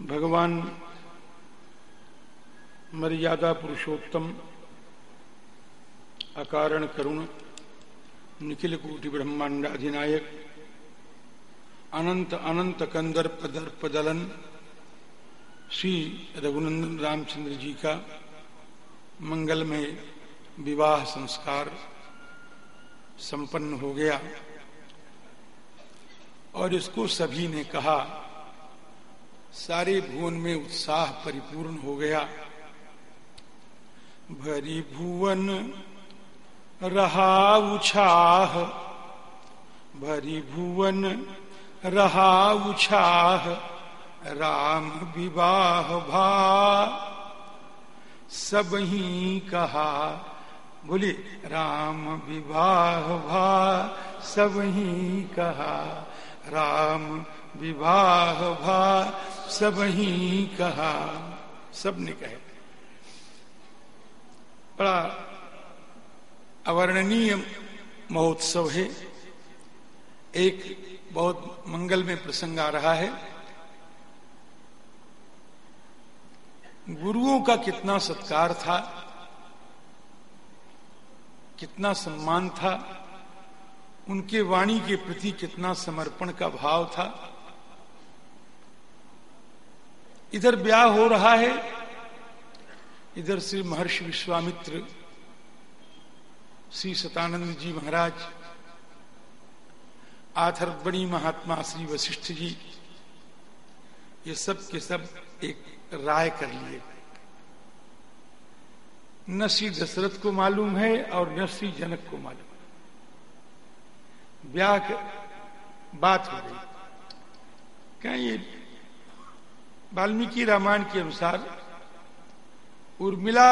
भगवान मर्यादा पुरुषोत्तम, अकारण करुण, निखिल कोटि ब्रह्मांड अधिनायक, अनंत अनंत कंदर दर्प दलन श्री रघुनंदन रामचंद्र जी का मंगलमय विवाह संस्कार संपन्न हो गया। और इसको सभी ने कहा सारे भुवन में उत्साह परिपूर्ण हो गया। भरी भुवन रहा उछाह, भरी भुवन रहा उछाह, राम विवाह भा। सब ही कहा, बोले, राम विवाह भा। सब ही कहा, राम विवाह भा सब ही कहा। सबने कहे। बड़ा अवर्णनीय महोत्सव है। एक बहुत मंगल में प्रसंग आ रहा है। गुरुओं का कितना सत्कार था, कितना सम्मान था, उनके वाणी के प्रति कितना समर्पण का भाव था। इधर ब्याह हो रहा है, इधर श्री महर्षि विश्वामित्र, श्री सतानंद जी महाराज आथर बड़ी महात्मा श्री वशिष्ठ जी, ये सब के सब एक राय कर लिए। न श्री दशरथ को मालूम है और न श्री जनक को मालूम है। ब्याह बात हो गई। क्या ये वाल्मीकि रामायण के अनुसार, उर्मिला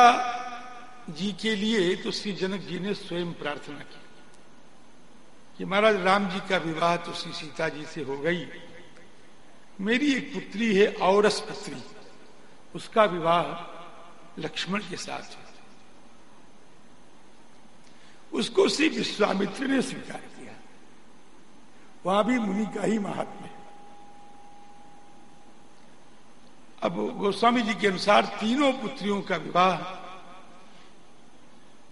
जी के लिए तो श्री जनक जी ने स्वयं प्रार्थना की। कि महाराज, राम जी का विवाह तो श्री सीता जी से हो गई। मेरी एक पुत्री है, औरस पुत्री। उसका विवाह लक्ष्मण के साथ है उसको श्री विश्वामित्र ने स्वीकार किया। वहाँ भी मुनि का ही महात्मा है अब गोस्वामी जी के अनुसार तीनों पुत्रियों का विवाह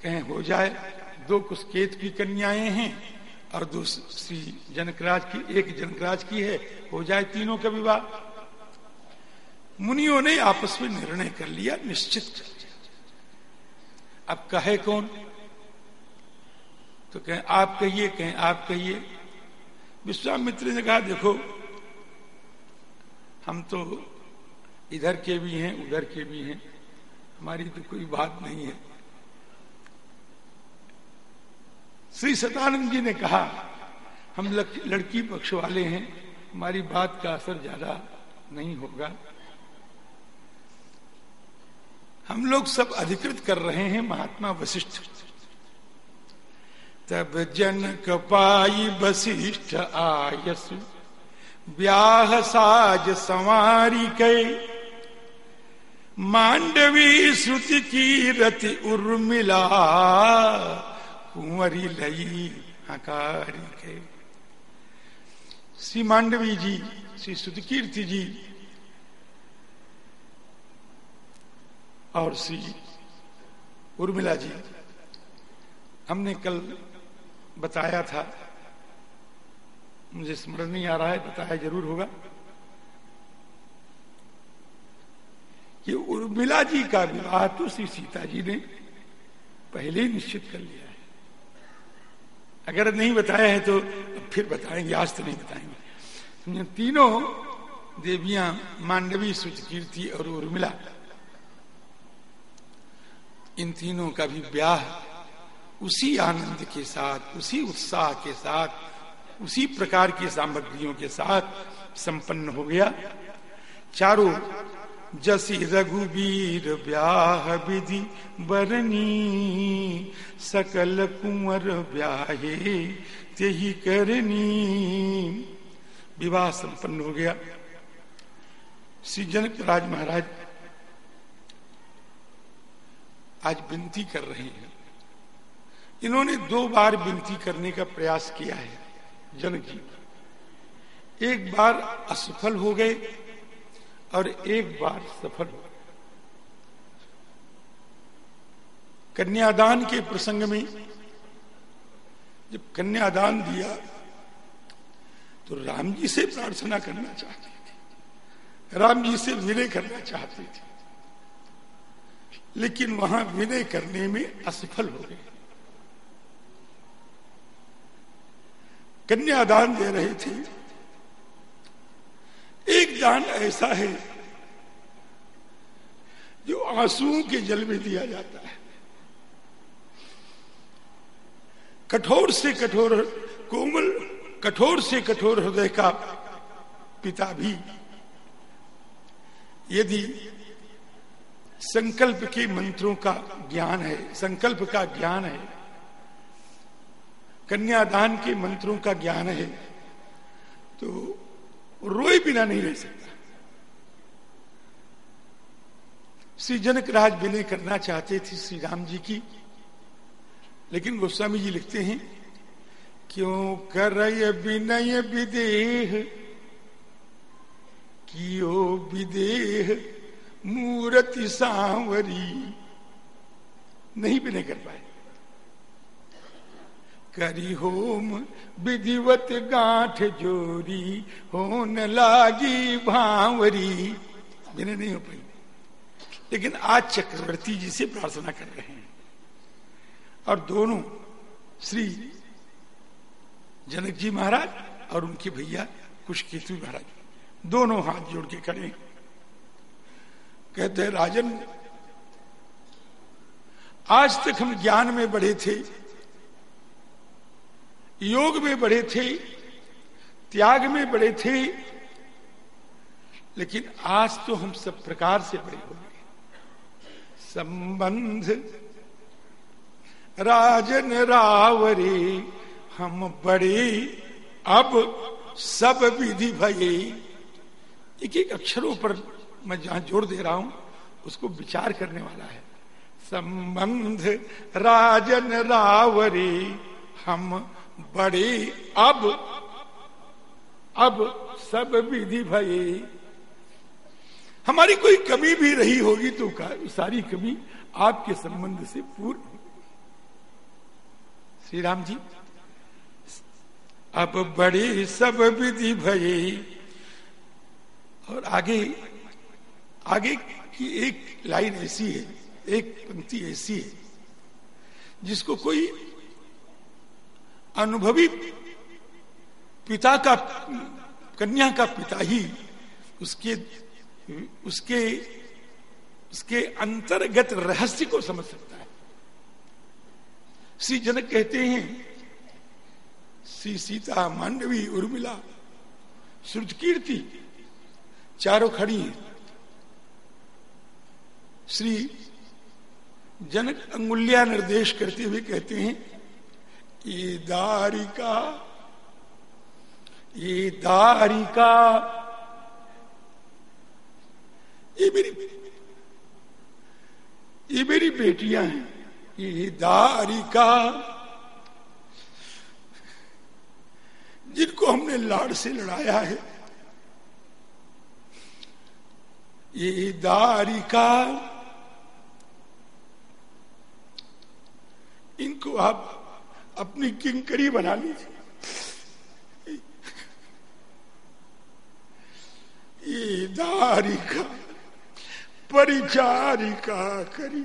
कहें हो जाए। दो कुसकेत की कन्याएँ हैं और दूसरी जनकराज की, एक जनकराज की है। हो जाए तीनों का विवाह। मुनियों ने आपस में निर्णय कर लिया, निश्चित। अब कहे कौन? तो कहें, आप कहिए, कहें, आप कहिए। विश्वामित्र ने कहा, देखो, हम तो इधर के भी हैं, उधर के भी हैं। हमारी तो कोई बात नहीं है। श्री सतानंद जी ने कहा, हम लड़की पक्ष वाले हैं, हमारी बात का असर ज़्यादा नहीं होगा। हम लोग सब अधिकृत कर रहे हैं महात्मा वशिष्ठ। तब जनक पाई वशिष्ठ आयस, ब्याह साज संवारी के मांडवी श्रुति की रति उर्मिला, कुंवरी लई हकारी के। श्री मांडवी जी, श्री सुतकीर्ति जी, और श्री उर्मिला जी, हमने कल बताया था, मुझे स्मरण नहीं आ रहा है, बताया ज़रूर होगा। कि उर्मिला जी का विवाह तो श्री सीता जी ने पहले ही निश्चित कर लिया है। अगर नहीं बताया है तो फिर बताएँगे, आज तो नहीं बताएँगे। तीनों देवियाँ मांडवी सुचकीर्ति और उर्मिला इन तीनों का भी ब्याह उसी आनंद के साथ, उसी उत्साह के साथ, उसी प्रकार की सामग्रियों के साथ संपन्न हो गया। चारों जसी रघुवीर ब्याह विधि बरनी, सकल कुंवर ब्याहे ते करनी। विवाह संपन्न हो गया। श्री जनक राज महाराज आज विनती कर रहे हैं। इन्होंने दो बार विनती करने का प्रयास किया है, जनक जी। एक बार असफल हो गए और एक बार सफल हो कन्यादान के प्रसंग में जब कन्यादान दिया तो राम जी से प्रार्थना करना चाहते थे। राम जी से विनय करना चाहते थे। लेकिन वहाँ विनय करने में असफल हो गए। कन्यादान दे रहे थे। एक दान ऐसा है जो आंसुओं के जल में दिया जाता है। कठोर से कठोर कोमल, कठोर से कठोर हृदय का पिता भी यदि संकल्प के मंत्रों का ज्ञान है, संकल्प का ज्ञान है, कन्यादान के मंत्रों का ज्ञान है तो रोए बिना नहीं रह सकता। श्री जनक राज विनय करना चाहते थे श्री राम जी की, लेकिन गोस्वामी जी लिखते हैं, क्यों कर विनय विदेह, कियो विदेह मूर्ति सांवरी, नहीं विनय कर पाए। करी होम, विधिवत गांठ जोरी होन लागी भावरी। विनय नहीं हो पाई। लेकिन आज चक्रवर्ती जी से प्रार्थना कर रहे हैं। और दोनों, श्री जनक जी महाराज और उनके भैया कुशकेतु महाराज, दोनों हाथ जोड़ के खड़े कहते हैं, राजन, आज तक हम ज्ञान में बढ़े थे योग में बड़े थे, त्याग में बड़े थे, लेकिन आज तो हम सब प्रकार से बड़े हो गए। संबंध, राजन रावरे, हम बड़े, अब सब विधि भये। एक एक अक्षरों पर मैं जहाँ ज़ोर दे रहा हूँ, उसको विचार करने वाला है। संबंध, राजन रावरे, हम बड़े अब अब सब विधि भये हमारी कोई कमी भी रही होगी तो सारी कमी आपके संबंध से पूर्ण श्री राम जी, अब बड़े सब विधि भये और आगे आगे की एक लाइन ऐसी है, एक पंक्ति ऐसी है, जिसको कोई अनुभवी पिता का, कन्या का पिता ही उसके उसके उसके अंतर्गत रहस्य को समझ सकता है। श्री जनक कहते हैं, श्री सीता मांडवी उर्मिला श्रुत कीर्ति चारों खड़ी हैं। श्री जनक अंगुल्या निर्देश करते हुए कहते हैं ये दारिका ये दारिका ये मेरी ये मेरी बेटियाँ हैं ये दारिका जिनको हमने लाड़ से लड़ाया है, ये दारिका, इनको आप अपनी किंकरी बना लीजिए। ये दारिका परिचारिका करी।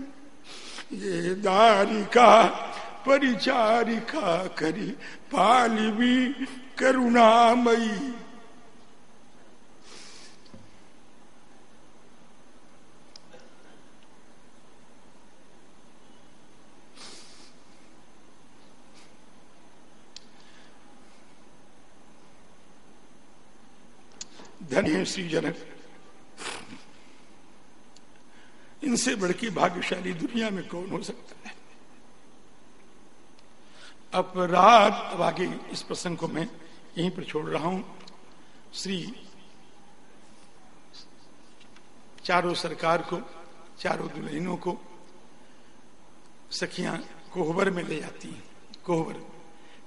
ये दारिका परिचारिका करी। पालवी करुणामयी। धन्य श्री जनक इनसे बढ़ की भाग्यशाली दुनिया में कौन हो सकता है? अपराध अब आगे इस प्रसंग को मैं यहीं पर छोड़ रहा हूँ। श्री चारों सरकार को, चारों दुल्हनों को, सखियाँ कोहबर में ले जाती हैं। कोहबर,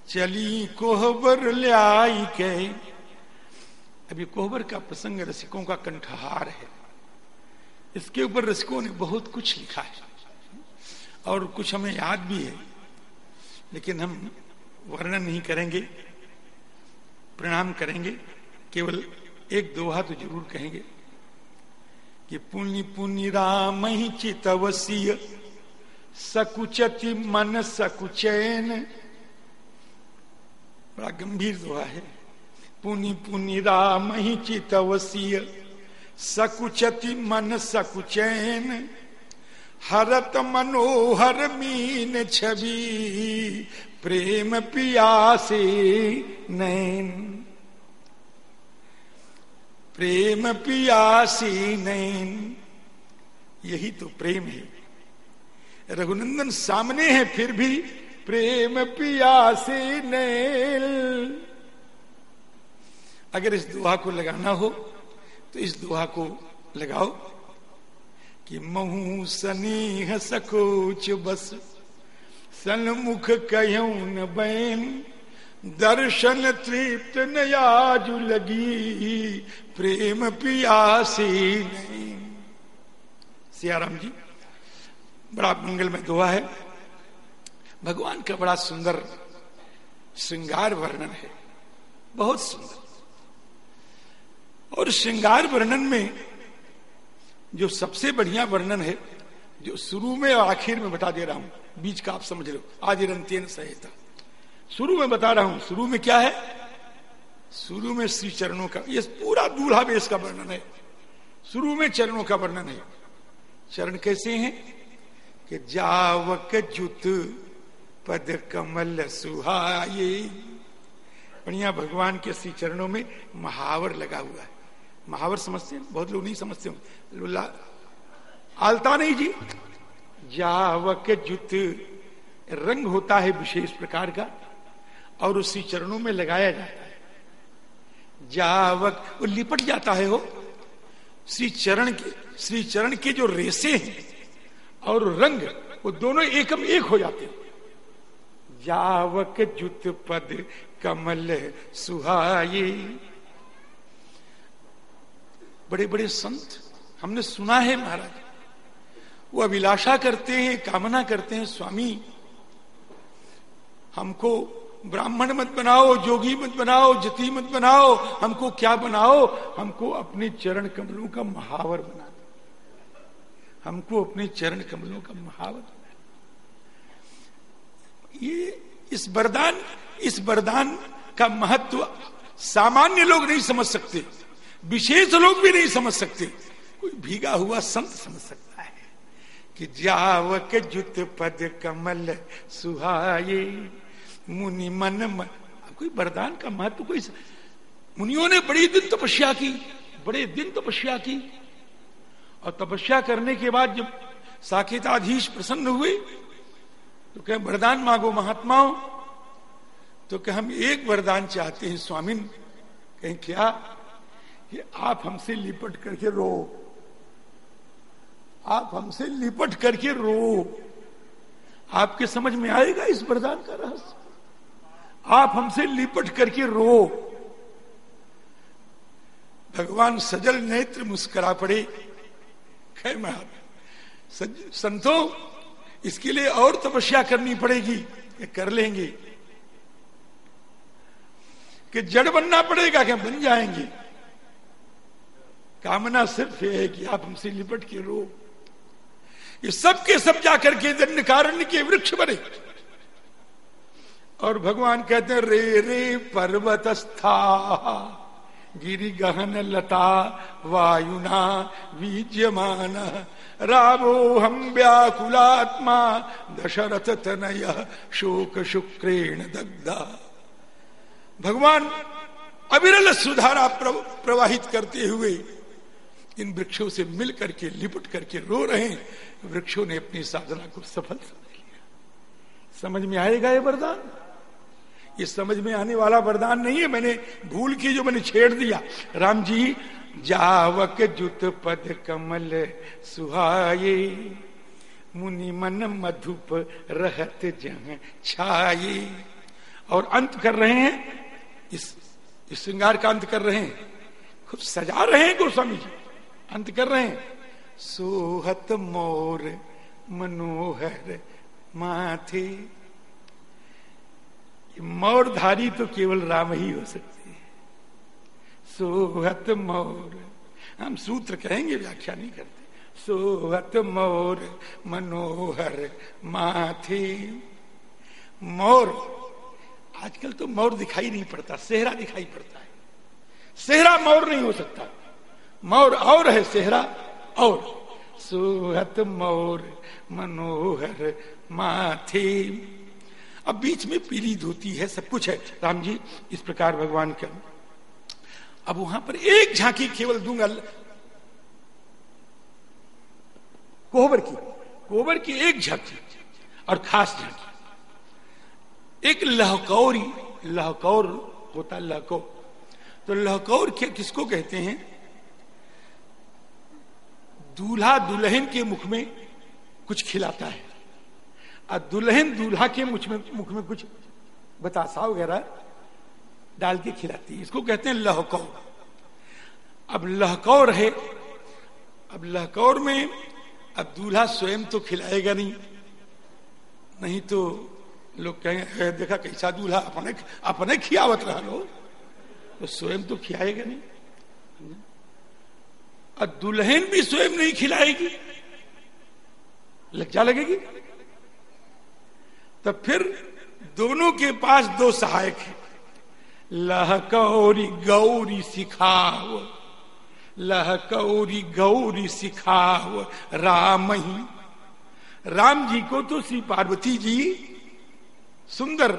चली कोहबर ले आई के अभी कोहबर का प्रसंग रसिकों का कंठहार है। इसके ऊपर रसिकों ने बहुत कुछ लिखा है। और कुछ हमें याद भी है। लेकिन हम वर्णन नहीं करेंगे, प्रणाम करेंगे, केवल एक दोहा तो ज़रूर कहेंगे कि पुण्य पुण्य राम ही चितवसीय, सकुचति मन सकुचैन। बड़ा गंभीर दोहा है। पुनि पुनि राम ही चितवसीय सकुचति मन सकुचैन। हरत मनोहर मीन छवि। प्रेम पियासे नैन। प्रेम पियासी नैन। यही तो प्रेम है। रघुनंदन सामने है, फिर भी प्रेम पियासी नैन। अगर इस दुआ को लगाना हो तो इस दुआ को लगाओ कि महू सनीह सकोच बस, सन्मुख कयून बैन, दर्शन तृप्त नयाजु लगी, प्रेम पियासी नहीं। सियाराम जी, बड़ा मंगल में दुआ है। भगवान का बड़ा सुंदर श्रृंगार वर्णन है। बहुत सुंदर। और श्रृंगार वर्णन में जो सबसे बढ़िया वर्णन है, जो शुरू में और आखिर में बता दे रहा हूँ, बीच का आप समझ लो आज रंतेन सहिता। शुरू में बता रहा हूँ, शुरू में क्या है? शुरू में श्री चरणों का, ये पूरा दूल्हा बेस का वर्णन है। शुरू में चरणों का वर्णन है। चरण कैसे हैं? कि जावक जुत पद कमल सुहाये। बढ़िया, भगवान के श्री चरणों में महावर लगा हुआ है। महावर समझते हैं, बहुत लोग नहीं समझते आलता नहीं जी। जावक जुत, रंग होता है विशेष प्रकार का, और उसी चरणों में लगाया जाता है। जावक, वो लिपट जाता है हो श्री चरण के, श्री चरण के जो रेसे हैं, और रंग, वो दोनों एकम एक हो जाते हैं। जावक जुत पद, कमल सुहाये बड़े बड़े संत, हमने सुना है महाराज। वो अभिलाषा करते हैं, कामना करते हैं, स्वामी, हमको ब्राह्मण मत बनाओ, जोगी मत बनाओ, जति मत बनाओ, हमको क्या बनाओ? हमको अपने चरण कमलों का महावर बना दो। हमको अपने चरण कमलों का महावर बना ये इस वरदान इस वरदान का महत्व सामान्य लोग नहीं समझ सकते। विशेष लोग भी नहीं समझ सकते। कोई भीगा हुआ संत समझ सकता है कि जावक जुत पद कमल सुहाये मुनि मन, मन कोई वरदान का महत्व कोई मुनियों ने बड़ी दिन तपस्या की बड़े दिन तपस्या की। और तपस्या करने के बाद जब साकेताधीश प्रसन्न हुए तो कहें वरदान मांगो महात्माओं। तो कह हम एक वरदान चाहते हैं स्वामिन। कहें क्या? कि आप हमसे लिपट करके रो। आप हमसे लिपट करके रो। आपके समझ में आएगा इस वरदान का रहस्य? आप हमसे लिपट करके रो। भगवान सजल नेत्र मुस्करा पड़े। खैर मैं संतों, इसके लिए और तपस्या करनी पड़ेगी। कर लेंगे। कि जड़ बनना पड़ेगा, क्या बन जाएँगे? कामना सिर्फ़ ये है कि आप हमसे लिपट के रो। ये सब के सब जाकर के दंड कारण के वृक्ष बने। और भगवान कहते हैं, रे रे पर्वत स्था गिरी गहन लता, वायुना बीज्यमान रावो हम व्याकुलात्मा, दशरथ तनय शोक शुक्रेण दग्धा। भगवान अविरल सुधारा प्रवाहित करते हुए इन वृक्षों से मिल करके लिपट करके रो रहे हैं। वृक्षों ने अपनी साधना को सफल समझ लिया समझ में आएगा ये वरदान? ये समझ में आने वाला वरदान नहीं है। मैंने भूल की जो मैंने छेड़ दिया। राम जी जावक जुत पद कमल सुहाये मुनि मन मधुप रहत जह छाये। और अंत कर रहे हैं। इस, इस श्रृंगार का अंत कर रहे हैं। खुद सजा रहे हैं गोस्वामी जी। अंत कर रहे हैं। सोहत मोर मनोहर माथे। मोरधारी तो केवल राम ही हो सकते हैं। सोहत मोर, हम सूत्र कहेंगे, व्याख्या नहीं करते। सोहत मोर मनोहर माथे। मोर, आजकल तो मोर दिखाई नहीं पड़ता, सेहरा दिखाई पड़ता है। सेहरा मोर नहीं हो सकता। मोर, और है सेहरा और। सोहत मोर, मनोहर माथे। अब बीच में पीली धोती है, सब कुछ है। राम जी, इस प्रकार भगवान का। अब वहाँ पर एक झांकी केवल दूँगा। कोहबर की कोहबर की एक झांकी और खास झांकी। एक लहकौरी, लहकौर होता लहकौर तो लहकौर क्या किसको कहते हैं? दूल्हा दुल्हन के मुख में कुछ खिलाता है। और दुल्हन दूल्हा के मुख में मुख में कुछ बतासा वगैरह डाल के खिलाती है। इसको कहते हैं लहकौर। अब लहकौर है, अब लहकौर में अब दूल्हा स्वयं तो खिलाएगा नहीं। नहीं तो लोग कहेंगे देखा कैसा दूल्हा, अपने अपने खियावत रहा लो। तो स्वयं तो खिलाएगा नहीं। और दुल्हन भी स्वयं नहीं खिलाएगी। लज्जा लगेगी? तो फिर दोनों के पास दो सहायक है। लहकौरी गौरी सिखाव लहकौरी गौरी सिखाव, राम ही। राम जी को तो श्री पार्वती जी सुंदर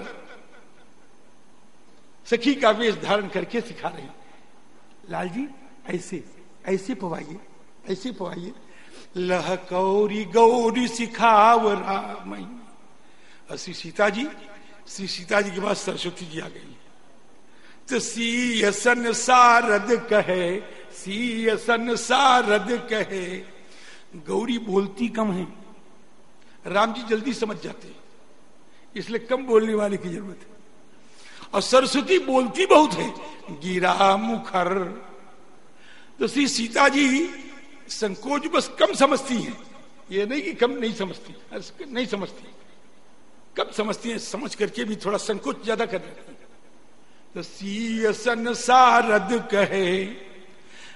सखी का वेश धारण करके सिखा रहे लाल जी, ऐसे ऐसे पवाइए ऐसे पवाइए। लहकौरी गौरी सिखाव राम श्री सीता जी श्री सीता जी के पास सरस्वती जी आ गई। तो सीयसन सारद कहे सीयसन सारद कहे। गौरी बोलती कम है। राम जी जल्दी समझ जाते इसलिए कम बोलने वाले की ज़रूरत है। और सरस्वती बोलती बहुत है। गिरा मुखर तो श्री सीता जी संकोच बस कम समझती हैं। ये नहीं कि कम नहीं समझती नहीं समझती। कब समझती हैं, समझ करके भी थोड़ा संकोच ज़्यादा कर देती तो सीयसन सारद कहे,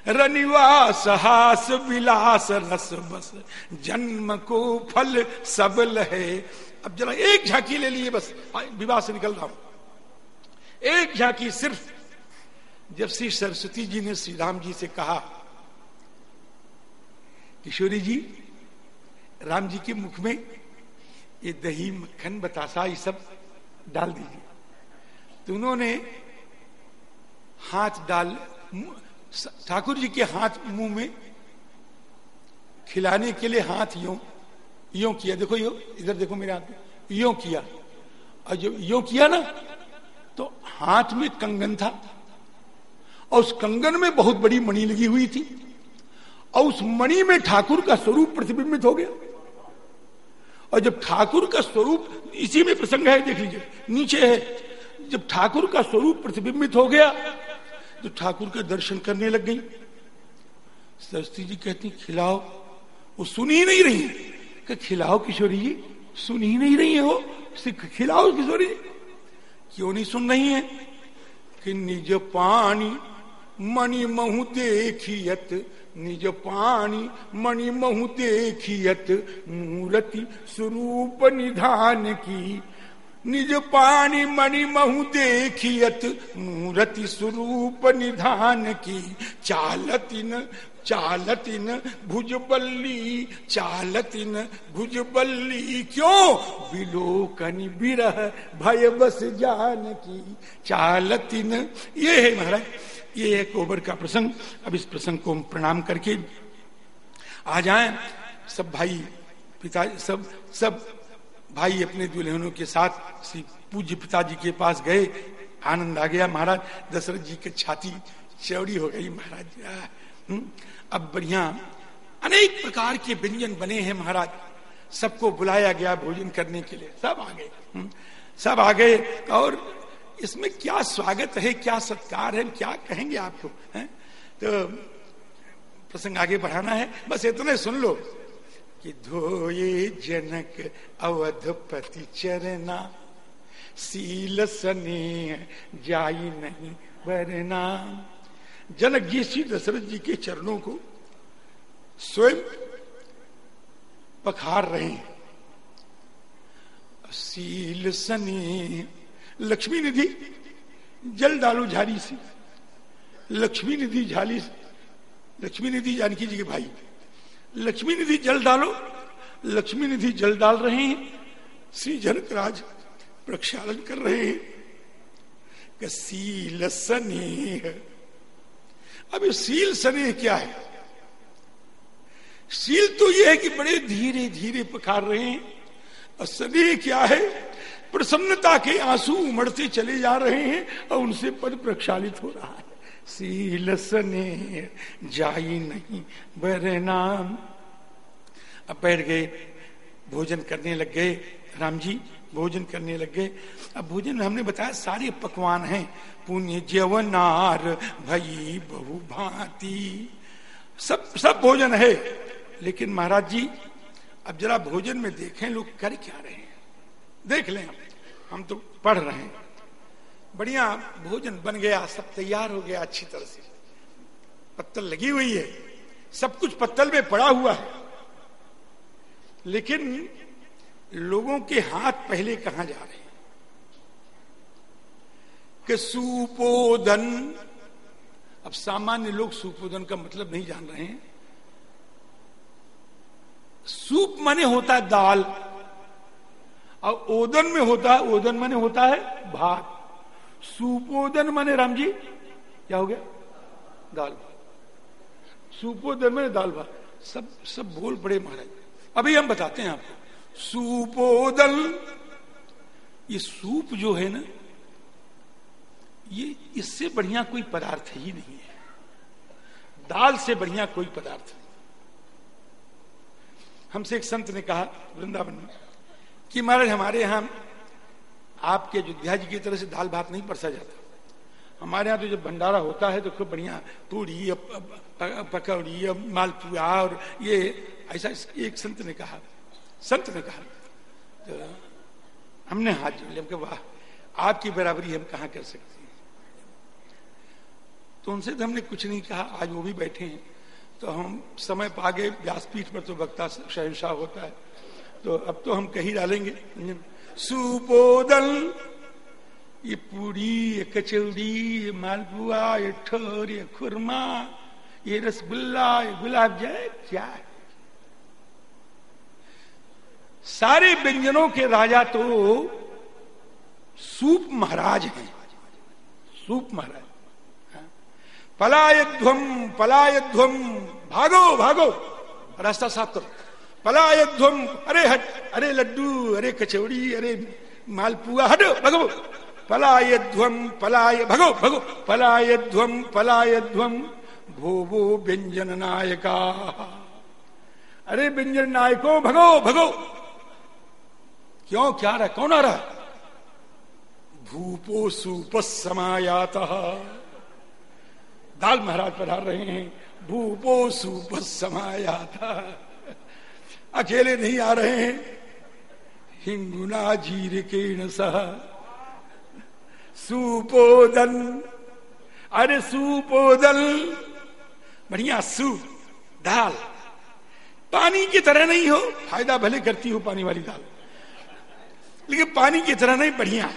रनिवास हास विलास रस बस, जन्म को फल सब लहे। अब जरा एक झांकी ले लिए बस विवाह से निकल रहा हूँ। एक झांकी सिर्फ़ जब श्री सरस्वती जी ने श्री राम जी से कहा, किशोरी जी, राम जी के मुख में ये दही, मक्खन, बतासा, ये सब डाल दीजिए। तो उन्होंने हाथ डाल ठाकुर जी के हाथ, मुँह में खिलाने के लिए हाथ यो यो किया। देखो यो, इधर देखो मेरे हाथ यो किया। और जो यो किया ना तो हाथ में कंगन था। और उस कंगन में बहुत बड़ी मणि लगी हुई थी और उस मणि में ठाकुर का स्वरूप प्रतिबिंबित हो गया। और जब ठाकुर का स्वरूप, इसी में प्रसंग है, देख लीजिए, नीचे है। जब ठाकुर का स्वरूप प्रतिबिंबित हो गया तो ठाकुर का दर्शन करने लग गई। सरस्वती जी कहती, खिलाओ। वो सुन ही नहीं रही कि खिलाओ किशोरी जी, सुन ही नहीं रही है वो? खिलाओ किशोरी जी। क्यों नहीं सुन रही है? कि निज पानी मणि महु देखियत, निज पानी मणि महु देखियत, मूर्ति स्वरूप निधान की। निज पानी मणि महु देखियत, मूर्ति स्वरूप निधान की। चालतिन चालतिन भुजबल्ली चालतिन भुजबल्ली क्यों? विलोकन बिरह भय बस जान की चालतिन, ये है महाराज ये है कोबर का प्रसंग। अब इस प्रसंग को हम प्रणाम करके आ जाएँ। सब भाई पिता, सब सब भाई अपने दुल्हनों के साथ श्री पूज्य पिताजी के पास गए। आनंद आ गया महाराज। दशरथ जी की छाती चौड़ी हो गई महाराज अब बढ़िया। अनेक प्रकार के व्यंजन बने हैं महाराज। सबको बुलाया गया भोजन करने के लिए। सब आ गए। सब आ गए और इसमें क्या स्वागत है, क्या सत्कार है, क्या कहेंगे आपको, है? तो प्रसंग आगे बढ़ाना है। बस इतने सुन लो कि धोए जनक अवधपति चरना, सील सने जाई नहीं बरना जनक जी श्री दशरथ जी के चरणों को स्वयं पखार रहे हैं। सील सने लक्ष्मी निधि, जल डालो झाड़ी से। लक्ष्मी निधि झाली से। लक्ष्मी निधि जानकी जी के भाई। लक्ष्मी निधि जल डालो। लक्ष्मी निधि जल डाल रहे हैं। श्री जनक राज प्रक्षालन कर रहे हैं। सील स्नेह। अब सील स्नेह क्या है? सील तो यह है कि बड़े धीरे धीरे पखार रहे हैं। और स्नेह क्या है? प्रसन्नता के आँसू उमड़ते चले जा रहे हैं और उनसे पद प्रक्षालित हो रहा है। सील स्नेह जाई नहीं, बरे नाम। अब बैठ गए, भोजन करने लग गए। राम जी, भोजन करने लग गए। अब भोजन में हमने बताया सारे पकवान हैं। पुण्य, जवनार, भई, बहु भांति। सब सब भोजन है। लेकिन महाराज जी, अब जरा भोजन में देखें, लोग कर क्या रहे हैं? देख लें हम तो पढ़ रहे हैं। बढ़िया, भोजन बन गया, सब तैयार हो गया अच्छी तरह से। पत्तल लगी हुई है। सब कुछ पत्तल में पड़ा हुआ है। लेकिन लोगों के हाथ पहले कहा जा रहे हैं? कि सुपोदन अब सामान्य लोग सुपोदन का मतलब नहीं जान रहे हैं। सूप माने होता है दाल। और ओदन में होता है, ओदन माने होता है भात। सुपोदन माने राम जी, क्या हो गया? दाल भात। सुपोदन माने दाल भात। सब सब बोल पड़े महाराज। अभी हम बताते हैं आपको। सूपोदल, ये सूप जो है ना, ये, इससे बढ़िया कोई पदार्थ ही नहीं है। दाल से बढ़िया कोई पदार्थ नहीं। हमसे एक संत ने कहा, वृंदावन में कि महाराज, हमारे यहाँ आपके अयोध्या जी की तरह से दाल भात नहीं परसा जाता। हमारे यहाँ तो जब भंडारा होता है तो खूब बढ़िया पूड़ी पकौड़ी मालपुआ और ये ऐसा एक संत ने कहा, संत ने कहा तो हमने हाथ जोड़ लिया वाह, आपकी बराबरी हम कहा कर सकते हैं? तो उनसे तो हमने कुछ नहीं कहा, आज वो भी बैठे हैं। तो हम समय पा गए व्यासपीठ पर तो वक्ता शहनशाह होता है। तो अब तो हम कहीं डालेंगे सुपोदल ये पूरी ये कचौड़ी, ये मालपुआ, ये ठोर, ये खुरमा, ये रसगुल्ला, ये गुलाब जाए क्या है? सारे व्यंजनों के राजा तो सूप महाराज हैं। सूप महाराज। हाँ। पलायध्वम पलायध्वम भागो भागो। रास्ता साफ़ करो। पलायध्वम अरे हट, अरे लड्डू, अरे कचौड़ी, अरे मालपुआ। हटो, भगो। पलायध्वम पलाय, भगो भगो। पलायध्वम पलायध्वम भो वो व्यंजन नायका। अरे व्यंजन नायको, भगो भगो। क्यों, क्या रहा, कौन आ रहा? भूपो सूप समायाता दाल महाराज पधार रहे हैं। भूपो सूप समायाता अकेले नहीं आ रहे हैं। हिंगुना जीर के सह सुपोदन। अरे सुपोदल बढ़िया सूप दाल। पानी की तरह नहीं हो, फ़ायदा भले करती हो पानी वाली दाल। लेकिन पानी की तरह नहीं, बढ़िया।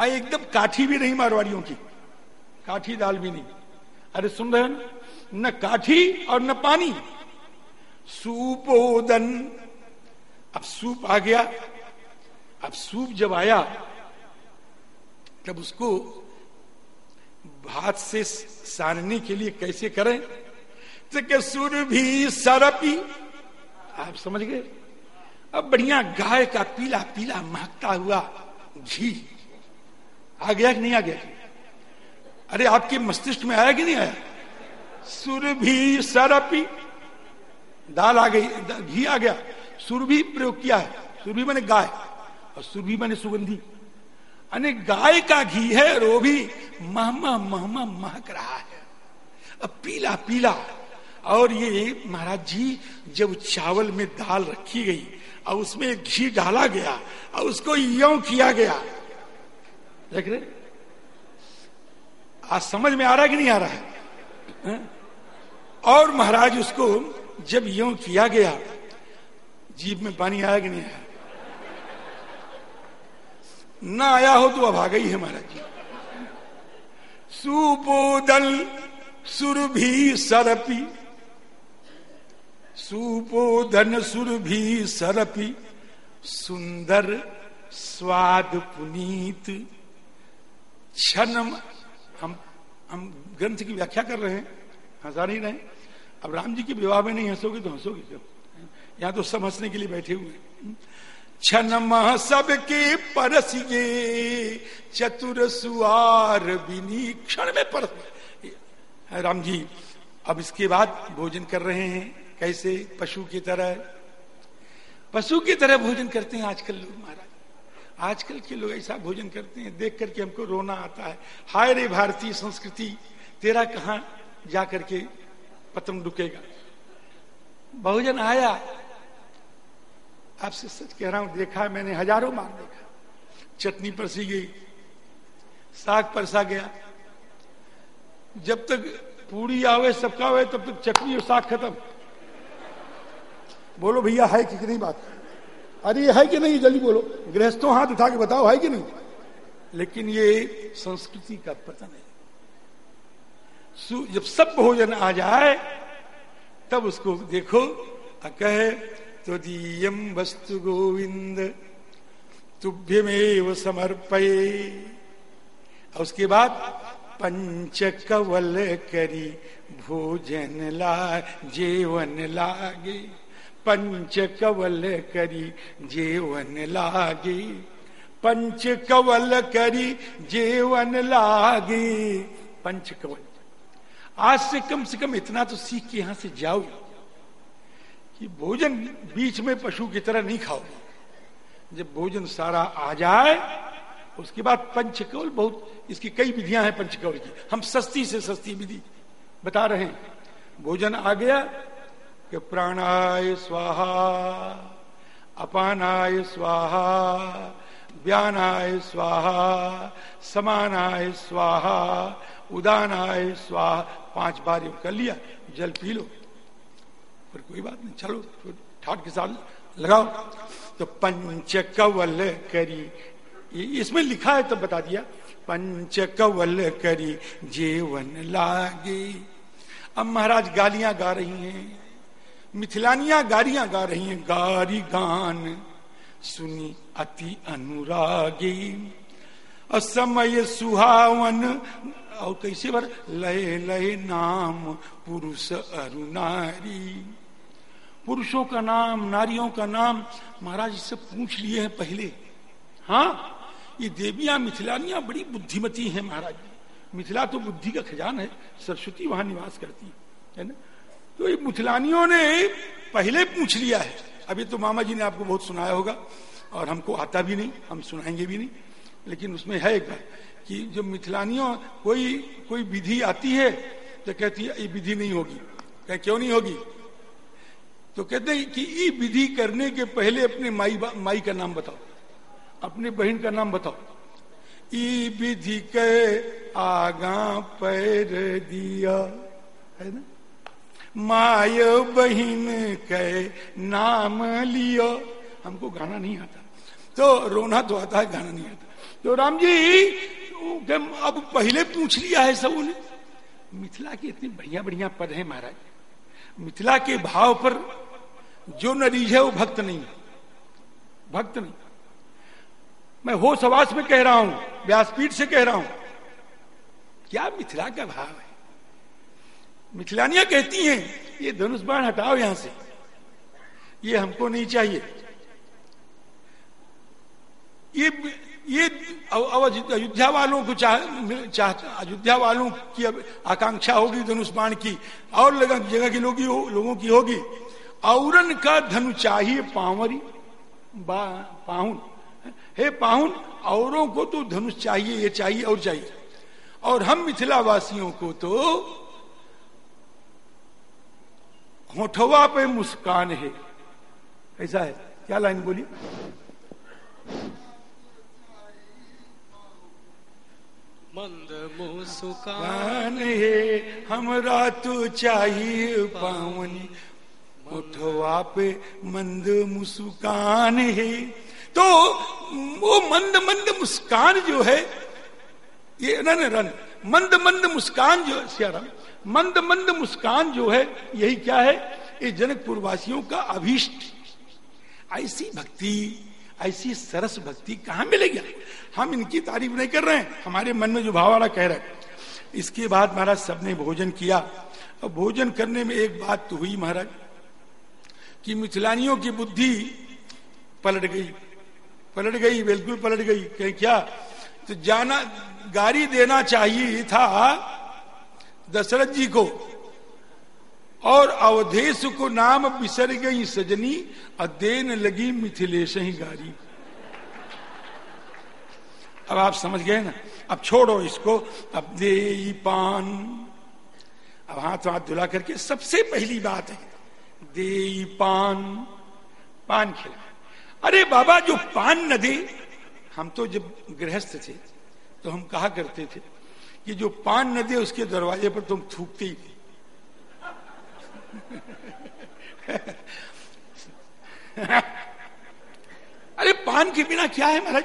है एकदम काठी भी नहीं मारवाड़ियों की। काठी दाल भी नहीं। अरे सुन रहे न काठी और न पानी। सूपोदन अब सूप आ गया। अब सूप जब आया, तब उसको भात से सानने के लिए कैसे करें? तो क्या सुर भी सरपी। आप समझ गए? अब बढ़िया गाय का पीला पीला महकता हुआ घी। आ गया कि नहीं आ गया? अरे आपके मस्तिष्क में आया कि नहीं आया? सुर भी सरपी। दाल आ गई घी आ गया। सुर भी प्रयोग किया है। सुर भी मैंने गाय और सुर भी मैंने सुगंधी। अने गाय का घी है वो भी महमा महमा महक रहा है। अब पीला पीला। और ये महाराज जी जब चावल में दाल रखी गई और उसमें घी डाला गया और उसको यो किया गया। देख रहे? आज समझ में आ रहा है कि नहीं आ रहा है, है? और महाराज उसको जब यो किया गया जीप में पानी आया कि नहीं? आया ना आया हो तो अब आ गई है महाराज जी। सुपोदल सुरभि सरपी सुपोधन सुरभि सरपी, सुंदर स्वाद पुनीत, क्षण हम हम ग्रंथ की व्याख्या कर रहे हैं, हंसा नहीं रहे। अब राम जी के विवाह में नहीं हंसोगे तो हंसोगे क्यों? यहाँ तो सब हंसने के लिए बैठे हुए क्षण मह सबके परसिए चतुर सुआर बिनी क्षण में पर राम जी, अब इसके बाद भोजन कर रहे हैं। कैसे? पशु की तरह। पशु की तरह भोजन करते हैं आजकल लोग, महाराज। आजकल के लोग ऐसा भोजन करते हैं, देख करके हमको रोना आता है। हाय रे भारतीय संस्कृति, तेरा कहा जा करके पतंग रुकेगा बहुजन आया। आपसे सच कह रहा हूँ, देखा मैंने, हज़ारों बार देखा। चटनी परसी गई, साग परसा गया। जब तक पूरी आवे, सबका आवे, तब तक चटनी और साग खत्म। बोलो, भैया, है कि नहीं बात? अरे, है कि नहीं, जल्दी बोलो। गृहस्थों हाथ उठा के बताओ, है कि नहीं? लेकिन ये संस्कृति का पतन है। जब सब भोजन आ जाए, तब उसको देखो कहे तो दीयम वस्तु गोविंद, तुभ्यमेव समर्पये। उसके बाद पंच कवल करी भोजन ला, जेवन लागे। पंच कवल करी जेवन लागे। पंच कवल करी जेवन लागे। पंच कवल आज से कम से कम इतना तो सीख के यहाँ से जाओ कि भोजन बीच में पशु की तरह नहीं खाओ। जब भोजन सारा आ जाए, उसके बाद पंचकौल बहुत, इसकी कई विधियाँ हैं पंचकौल की। हम सस्ती से सस्ती विधि बता रहे हैं। भोजन आ गया कि प्राणाय स्वाहा, अपानाय स्वाहा, व्यानाय स्वाहा, समानाय स्वाहा, उदानाय स्वाहा। पाँच बार कर लिया, जल पी लो। पर कोई बात नहीं, चलो ठाट के साथ लगाओ। तो पंच कवल करी इसमें लिखा है तो बता दिया पंच कवल करी जीवन लागे। अब महाराज गालियाँ गा रही हैं, मिथिलानिया गालियाँ गा रही हैं, गारी गान सुनी अति अनुरागी। असमय सुहावन। और कैसे बार? लय लय नाम, पुरुष अरुणारी पुरुषों का नाम, नारियों का नाम, महाराज इससे पूछ लिए हैं पहले। हाँ ये देवियाँ, मिथिलानियाँ बड़ी बुद्धिमती हैं महाराज। मिथिला तो बुद्धि का खजान है, सरस्वती वहाँ निवास करती है ना? तो ये मिथिलानियों ने पहले पूछ लिया है। अभी तो मामा जी ने आपको बहुत सुनाया होगा, और हमको आता भी नहीं, हम सुनाएँगे भी नहीं। लेकिन उसमें है एक कि जो मिथिलानियों कोई कोई विधि आती है तो कहती है, ये विधि नहीं होगी। कह, क्यों नहीं होगी? तो कहते हैं कि ये विधि करने के पहले अपने माई माई का नाम बताओ। अपने बहन का नाम बताओ। ई विधि के आगा पैर दिया, है ना? माय बहन के नाम लियो। हमको गाना नहीं आता। तो रोना तो आता है, गाना नहीं आता। तो राम जी अब पहले पूछ लिया है सबने मिथिला के इतने बढ़िया बढ़िया पद है महाराज। मिथिला के भाव पर जो न रीझे वो भक्त नहीं भक्त नहीं। मैं हो सवास में कह रहा हूँ, व्यासपीठ से कह रहा हूँ, क्या मिथिला का भाव है? मिथिलानियाँ कहती हैं, ये धनुष बाण हटाओ यहाँ से। ये हमको नहीं चाहिए। ये ये अयोध्या वालों को चाह चाह अयोध्या वालों की आकांक्षा होगी धनुष बाण की और जगह की लोगी हो, लोगों की होगी। औरन का धनु चाहिए पावरी पाहुन। हे पाहुन औरों को तो धनुष चाहिए ये चाहिए और चाहिए। और हम मिथिला वासियों को तो होठवा पे मुस्कान है। ऐसा है। क्या लाइन बोली? मंद मुस्कान। है हमरा तो चाहिए पावनी। मुठवा पे मंद मुस्कान है। तो वो मंद मंद मुस्कान जो है, ये रन रन मंद मंद मुस्कान जो है मंद मंद मुस्कान जो है, यही क्या है? ये जनकपुर वासियों का अभीष्ट। ऐसी भक्ति ऐसी सरस भक्ति कहाँ मिलेगी? हम इनकी तारीफ़ नहीं कर रहे हैं। हमारे मन में जो भाव वाला कह रहे हैं। इसके बाद महाराज सबने भोजन किया। और भोजन करने में एक बात तो हुई महाराज, कि मिथिलानियों की बुद्धि पलट गई। पलट गई, बिल्कुल पलट गई। कह क्या? तो जाना गाड़ी देना चाहिए था दशरथ जी को। और अवधेश को नाम बिसर गई सजनी अदेन लगी मिथिलेश ही गारी। अब आप समझ गए ना? अब छोड़ो इसको। अब दे पान। अब हाथ हाथ धुला करके सबसे पहली बात है, दे पान। पान खिला। अरे बाबा, जो पान न दे, हम तो जब गृहस्थ थे तो हम कहा करते थे कि जो पान न दे, उसके दरवाजे पर तुम थूकते ही थे। अरे, पान के बिना क्या है महाराज?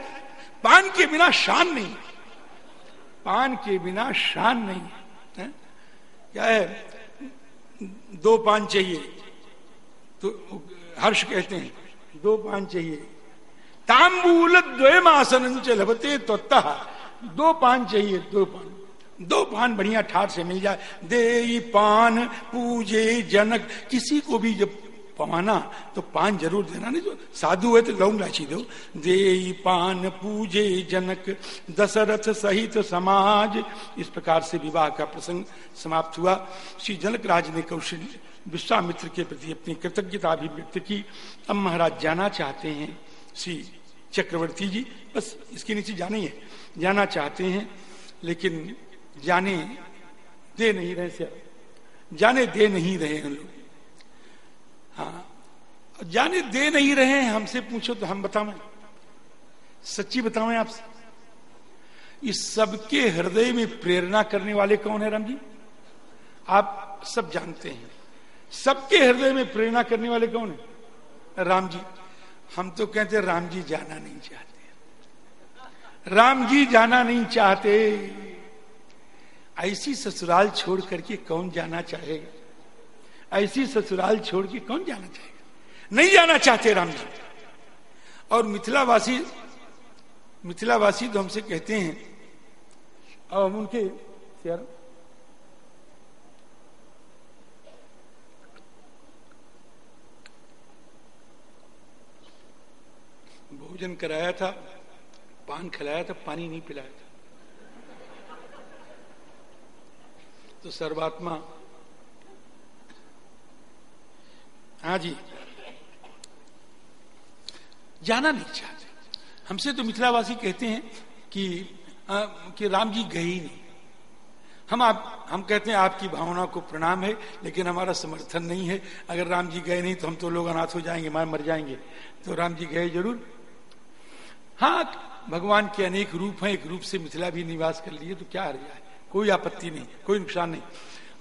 पान के बिना शान नहीं पान के बिना शान नहीं है क्या है? दो पान चाहिए। तो हर्ष कहते हैं, दो पान चाहिए। तांबूल द्वयमासन लभते तो दो पान चाहिए, दो पान। दो पान बढ़िया ठाट से मिल जाए। दे पान, पूजे जनक, किसी को भी जब पवाना तो पान ज़रूर देना। नहीं तो साधु है तो लौंग लाची दो। दे पान, पूजे जनक, दशरथ सहित समाज। इस प्रकार से विवाह का प्रसंग समाप्त हुआ। श्री जनक राज ने कौशल विश्वामित्र के प्रति अपनी कृतज्ञता भी व्यक्त की। अब महाराज जाना चाहते हैं। श्री चक्रवर्ती जी, बस इसके नीचे जाना ही है। जाना चाहते हैं, लेकिन जाने दे नहीं रहे से। जाने दे नहीं रहे हम लोग। हाँ जाने दे नहीं रहे हैं, हमसे पूछो तो हम बतावें सच्ची बतावें आपसे। इस सबके हृदय में प्रेरणा करने वाले कौन है, राम जी? आप सब जानते हैं। सबके हृदय में प्रेरणा करने वाले कौन है? राम जी। हम तो कहते हैं, राम जी जाना नहीं चाहते। राम जी जाना नहीं चाहते। ऐसी ससुराल छोड़ करके कौन जाना चाहेगा? ऐसी ससुराल छोड़ के कौन जाना चाहेगा? नहीं जाना चाहते राम जी। और मिथिलावासी मिथिलावासी तो हमसे कहते हैं और हम उनके यार भोजन कराया था, पान खिलाया था, पानी नहीं पिलाया था। तो सर्वात्मा। हाँ जी। जाना नहीं चाहते। हमसे तो मिथिलावासी कहते हैं कि आ, कि राम जी गए ही नहीं। हम आप हम कहते हैं आपकी भावना को प्रणाम है लेकिन हमारा समर्थन नहीं है। अगर राम जी गए नहीं तो हम तो लोग अनाथ हो जाएँगे मार मर जाएँगे। तो राम जी गए ज़रूर। हाँ भगवान के अनेक रूप हैं एक रूप से मिथिला भी निवास कर लिए तो क्या रहा है? कोई आपत्ति नहीं कोई नुकसान नहीं।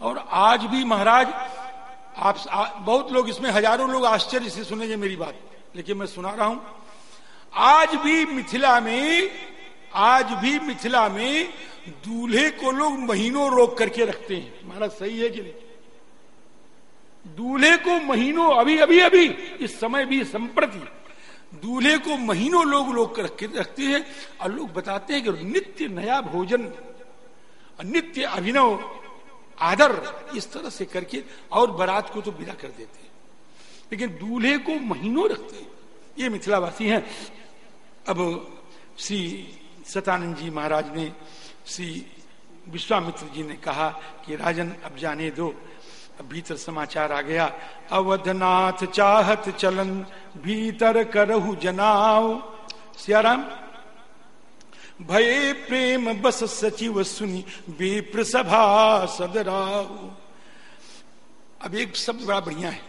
और आज भी महाराज आप आ, बहुत लोग इसमें हज़ारों लोग आश्चर्य से सुनेंगे मेरी बात लेकिन मैं सुना रहा हूँ। आज भी मिथिला में आज भी मिथिला में दूल्हे को लोग महीनों रोक करके रखते हैं। महाराज सही है कि नहीं? दूल्हे को महीनों अभी अभी अभी इस समय भी संप्रति दूल्हे को महीनों लोग लोग रखते हैं और लोग बताते हैं कि नित्य नया भोजन नित्य अभिनव, आदर, इस तरह से करके और बारात को तो विदा कर देते हैं। लेकिन दूल्हे को महीनों रखते हैं। ये मिथिलावासी हैं। अब श्री सतानंद जी महाराज ने, श्री विश्वामित्र जी ने कहा कि, राजन, अब जाने दो। अब भीतर समाचार आ गया। अवधनाथ चाहत चलन, भीतर करहु जनाव। सियाराम भये प्रेम बस सचिव सुनी विप्र सभा सदराव। अब एक शब्द बड़ा बढ़िया है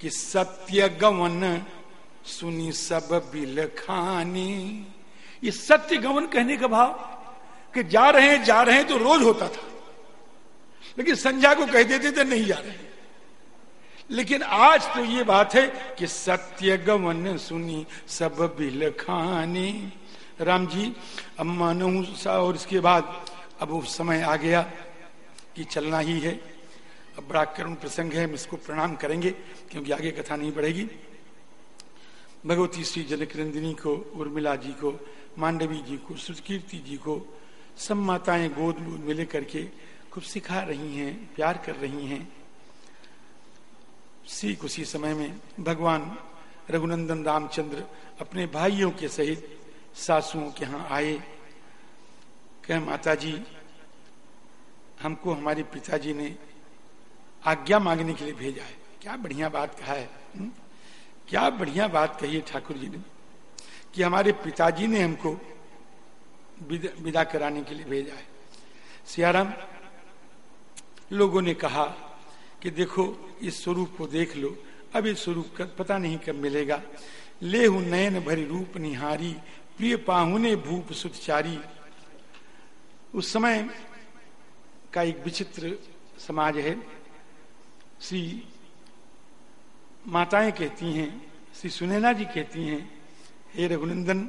कि सत्य गवन सुनी सब बिल खानी ये सत्य गवन कहने का भाव कि जा रहे हैं, जा रहे हैं तो रोज होता था। लेकिन संध्या को कह देते थे, नहीं जा रहे लेकिन आज तो ये बात है कि सत्य गवन सुनी सब बिल खानी राम जी, अब मानो और इसके बाद, अब वो समय आ गया कि चलना ही है। अब बड़ा करुण प्रसंग है, हम इसको प्रणाम करेंगे, क्योंकि आगे कथा नहीं बढ़ेगी। भगवती श्री जनक नंदिनी को, उर्मिला जी को, मांडवी जी को सुकीर्ति जी को, सब माताएँ गोद में मिले करके खूब सिखा रही हैं, प्यार कर रही हैं। सीख उसी समय में भगवान रघुनंदन रामचंद्र अपने भाइयों के सहित सासुओं के यहाँ आए। कह माता जी हमको हमारे पिताजी ने आज्ञा मांगने के लिए भेजा है। क्या बढ़िया बात कहा है, हुँ? क्या बढ़िया बात कही है ठाकुर जी ने कि हमारे पिताजी ने हमको विदा कराने के लिए भेजा है। सियाराम, लोगों ने कहा कि देखो, इस स्वरूप को देख लो। अब इस स्वरूप का पता नहीं कब मिलेगा। ले नयन भरी रूप निहारी प्रिय पाहुने भूप सुतचारी, उस समय का एक विचित्र समाज है। श्री माताएँ कहती हैं, श्री सुनैना जी कहती हैं, हे रघुनंदन,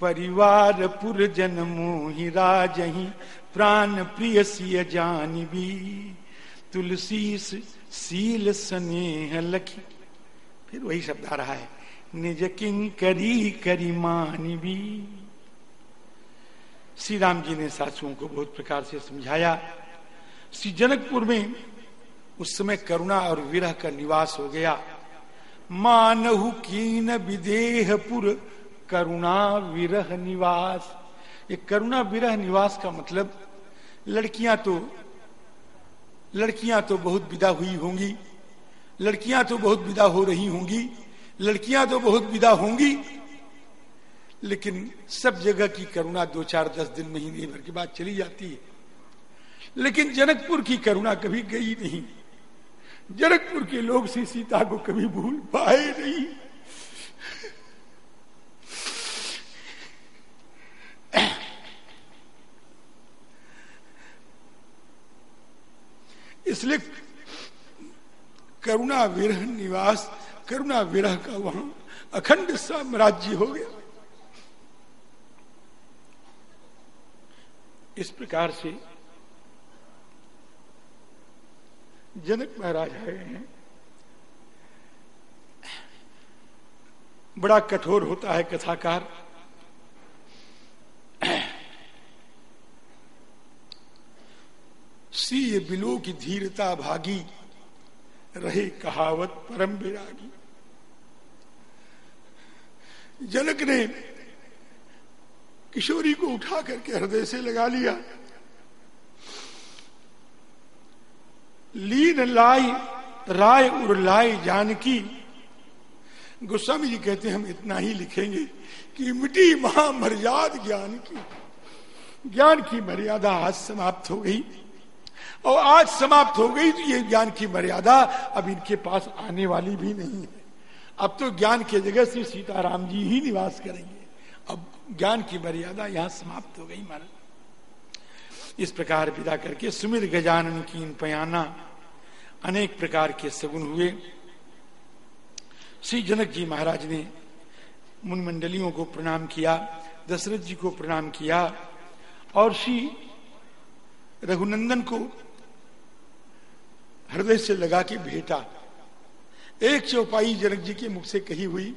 परिवार पुर जन्मो ही राजही, प्राण प्रिय सिय भी तुलसी सील स्नेह लखी। फिर वही शब्द आ रहा है। निज किंग करी करी मानी भी श्री राम जी ने सासुओं को बहुत प्रकार से समझाया। श्री जनकपुर में उस समय करुणा और विरह का निवास हो गया। मानहु कीन विदेहपुर करुणा विरह निवास। ये करुणा विरह निवास का मतलब लड़कियाँ तो लड़कियाँ तो बहुत विदा हुई होंगी, लड़कियाँ तो बहुत विदा हो रही होंगी। लड़कियाँ तो बहुत विदा होंगी, लेकिन सब जगह की करुणा दो चार दस दिन महीने भर के बाद चली जाती है। लेकिन जनकपुर की करुणा कभी गई नहीं। जनकपुर के लोग श्री सीता को कभी भूल पाए नहीं। इसलिए करुणा विरह निवास करुणा विरह का वहाँ अखंड साम्राज्य हो गया। इस प्रकार से जनक महाराज आए हैं। बड़ा कठोर होता है कथाकार। सी ये बिलो की धीरता भागी रहे कहावत परम विरागी जनक ने किशोरी को उठा करके हृदय से लगा लिया। लीन लाई, राय उर लाई जानकी। गोस्वामी जी कहते हैं, हम इतना ही लिखेंगे कि मिटी महामर्याद ज्ञान की ज्ञान की मर्यादा आज समाप्त हो गई। और आज समाप्त हो गई तो ये ज्ञान की मर्यादा अब इनके पास आने वाली भी नहीं है। अब तो ज्ञान की जगह श्री सीताराम जी ही निवास करेंगे। अब ज्ञान की मर्यादा यहाँ समाप्त हो गई महाराज। इस प्रकार विदा करके सुमिर गजानन की इन पयाना अनेक प्रकार के सगुन हुए। श्री जनक जी महाराज ने मुन मंडलियों को प्रणाम किया, दशरथ जी को प्रणाम किया और श्री रघुनंदन को हृदय से लगा के भेटा। एक चौपाई जनक जी के मुख से कही हुई,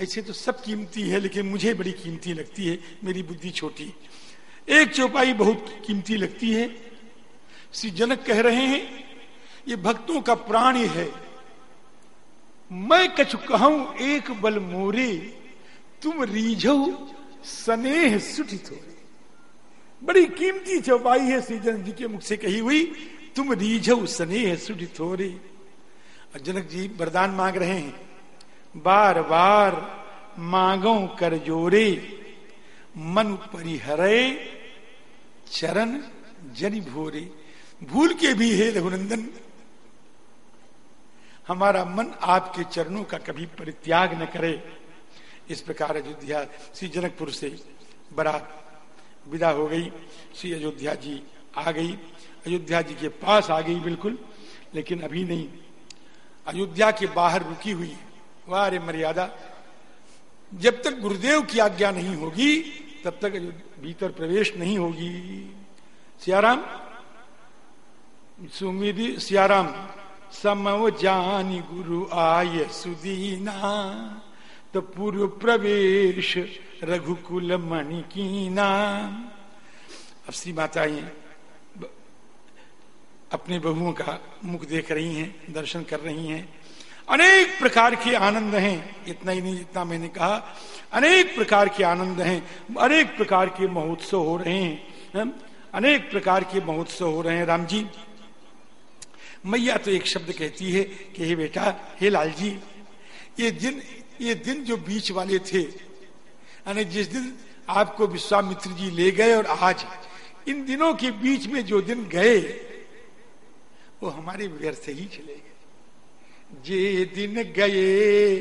ऐसे तो सब कीमती है, लेकिन मुझे बड़ी कीमती लगती है, मेरी बुद्धि छोटी। एक चौपाई बहुत कीमती लगती है। श्री जनक कह रहे हैं, ये भक्तों का प्राण है। मैं कछु कहूँ, एक बल मोरे, तुम रीझो, स्नेह सुठित हो। बड़ी कीमती चौपाई है, श्री जनक जी के मुख से कही हुई। तुम रीझो स्नेह रे जनक जी वरदान मांग रहे हैं, बार बार मांगो कर जोरे, मन परिहरे, चरण जनि भोरे। भूल के भी हे रघुनंदन, हमारा मन आपके चरणों का कभी परित्याग न करे। इस प्रकार अयोध्या श्री जनकपुर से बरात विदा हो गई। श्री अयोध्या जी आ गई। अयोध्या जी के पास आ गई बिल्कुल, लेकिन अभी नहीं। अयोध्या के बाहर रुकी हुई वाह मर्यादा। जब तक गुरुदेव की आज्ञा नहीं होगी, तब तक भीतर प्रवेश नहीं होगी। सियाराम, सुमिरी सियाराम, समव जानी गुरु आय सुदीना तो पूर्व प्रवेश रघुकुल मणि की नाम अब श्री माताएँ अपने बहुओं का मुख देख रही हैं, दर्शन कर रही हैं। अनेक प्रकार के आनंद हैं, इतना ही नहीं जितना मैंने कहा। अनेक प्रकार के आनंद हैं, अनेक प्रकार के महोत्सव हो रहे हैं। अनेक प्रकार के महोत्सव हो रहे हैं। राम जी, मैया तो एक शब्द कहती है कि, हे बेटा, हे लाल जी ये दिन ये दिन जो बीच वाले थे, यानी जिस दिन आपको विश्वामित्र जी ले गए और आज इन दिनों के बीच में जो दिन गए वो हमारे व्यर्थ ही चले गए। जे दिन गए,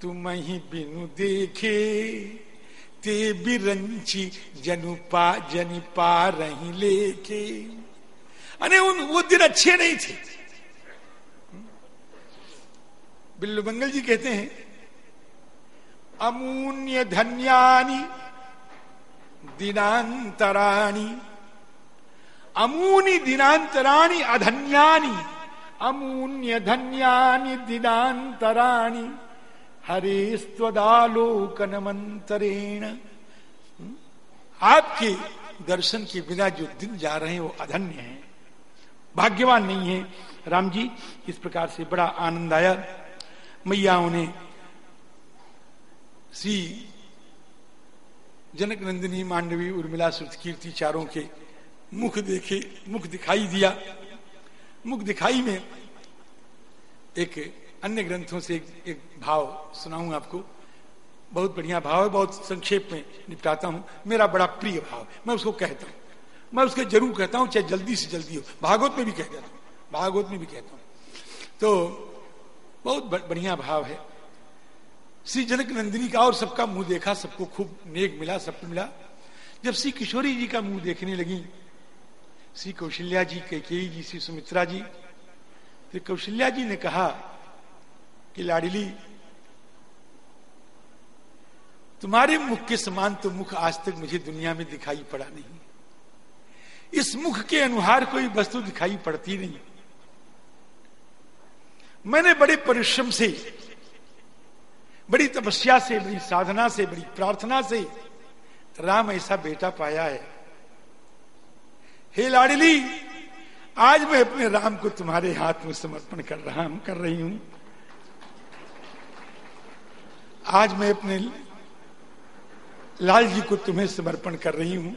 तुम ही बिनु देखे, ते बिरंची जनु पा, जनि पा रही लेके। अरे उन, वो दिन अच्छे नहीं थे। बिल्लु मंगल जी कहते हैं, अमून्य धन्यानी, दिनांतराणी अमूनि दिनांतराणी अधन्यानी, अमून्य धन्यानि दिनांतराणी। हरे स्वदालोकन मंत्रेण आपके दर्शन के बिना जो दिन जा रहे हैं, वो अधन्य है। भाग्यवान नहीं है। राम जी, इस प्रकार से बड़ा आनंद आया। मैयाओं ने श्री जनक नंदिनी मांडवी उर्मिला कीर्ति चारों के मुख देखे मुख दिखाई दिया। मुख दिखाई में एक अन्य ग्रंथों से एक, एक भाव सुनाऊं आपको। बहुत बढ़िया भाव है बहुत संक्षेप में निपटाता हूँ। मेरा बड़ा प्रिय भाव मैं उसको कहता हूँ। मैं उसको ज़रूर कहता हूँ चाहे जल्दी से जल्दी हो। भागवत में भी कह देता हूँ भागवत में भी कहता हूँ। तो बहुत बढ़िया भाव है। श्री जनक नंदिनी का और सबका मुँह देखा सबको खूब नेक मिला सबको मिला। जब श्री किशोरी जी का मुँह देखने लगी श्री कौशल्या जी कैकेयी जी, श्री सुमित्रा जी। फिर कौशल्या जी ने कहा कि लाडिली, तुम्हारे मुख के समान तो मुख आज तक मुझे दुनिया में दिखाई पड़ा नहीं। इस मुख के अनुहार कोई वस्तु दिखाई पड़ती नहीं। मैंने बड़े परिश्रम से, बड़ी तपस्या से, बड़ी साधना से, बड़ी प्रार्थना से राम ऐसा बेटा पाया है। हे लाडली, आज मैं अपने राम को तुम्हारे हाथ में समर्पण कर रहा हूँ, कर रही हूँ। आज मैं अपने लाल जी को तुम्हें समर्पण कर रही हूँ।